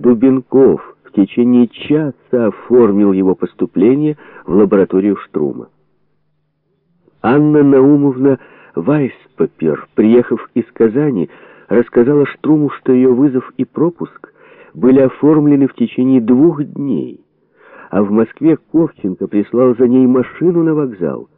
Дубенков в течение часа оформил его поступление в лабораторию Штрума. Анна Наумовна Вайспапер, приехав из Казани, рассказала Штруму, что ее вызов и пропуск были оформлены в течение двух дней, а в Москве Ковченко прислал за ней машину на вокзал —